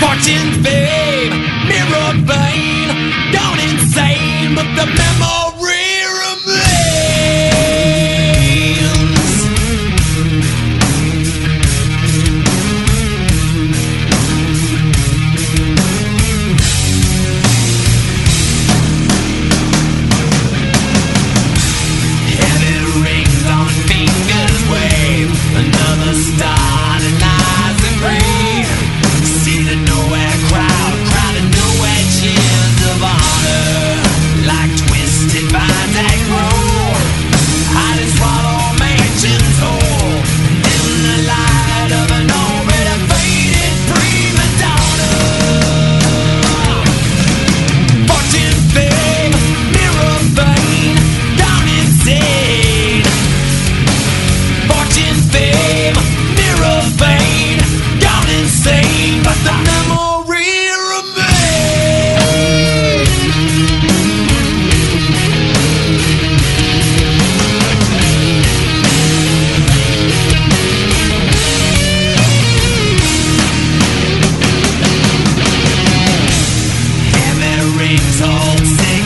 Fortune, fame, mirror, vain, gone insane, but the memory. things hold still.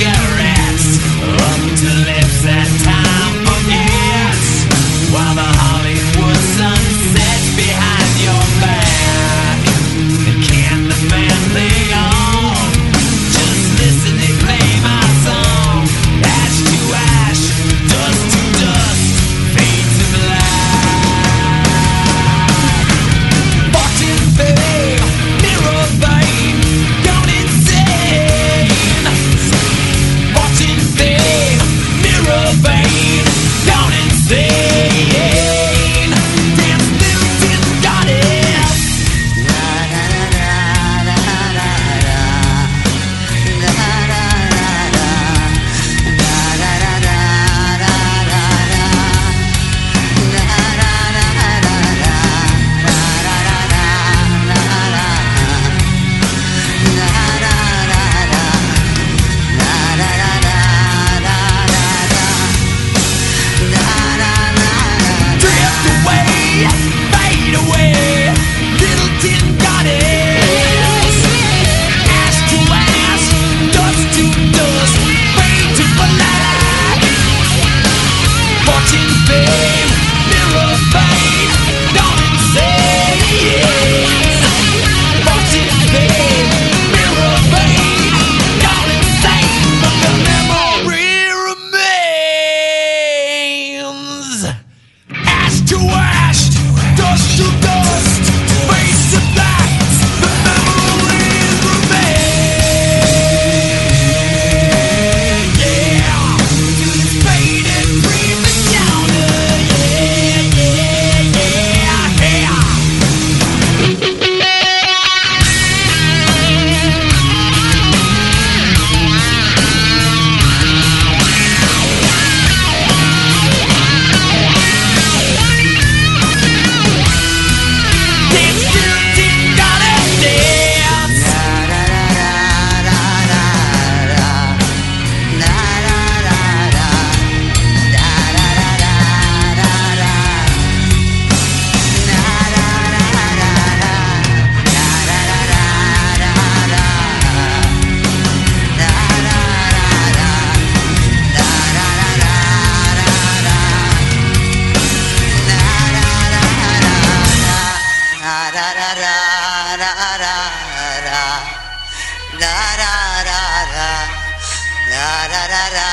ra ra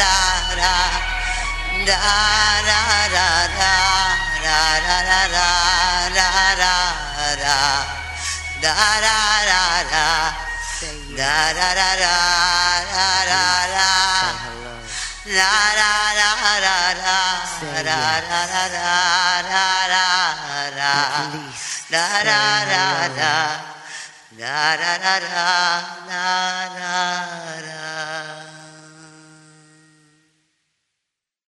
ra ra ra ra ra ra ra ra ra ra ra ra ra da da da da da da da da da da da la la la la la la la la la la la la da da da da da da da da da da da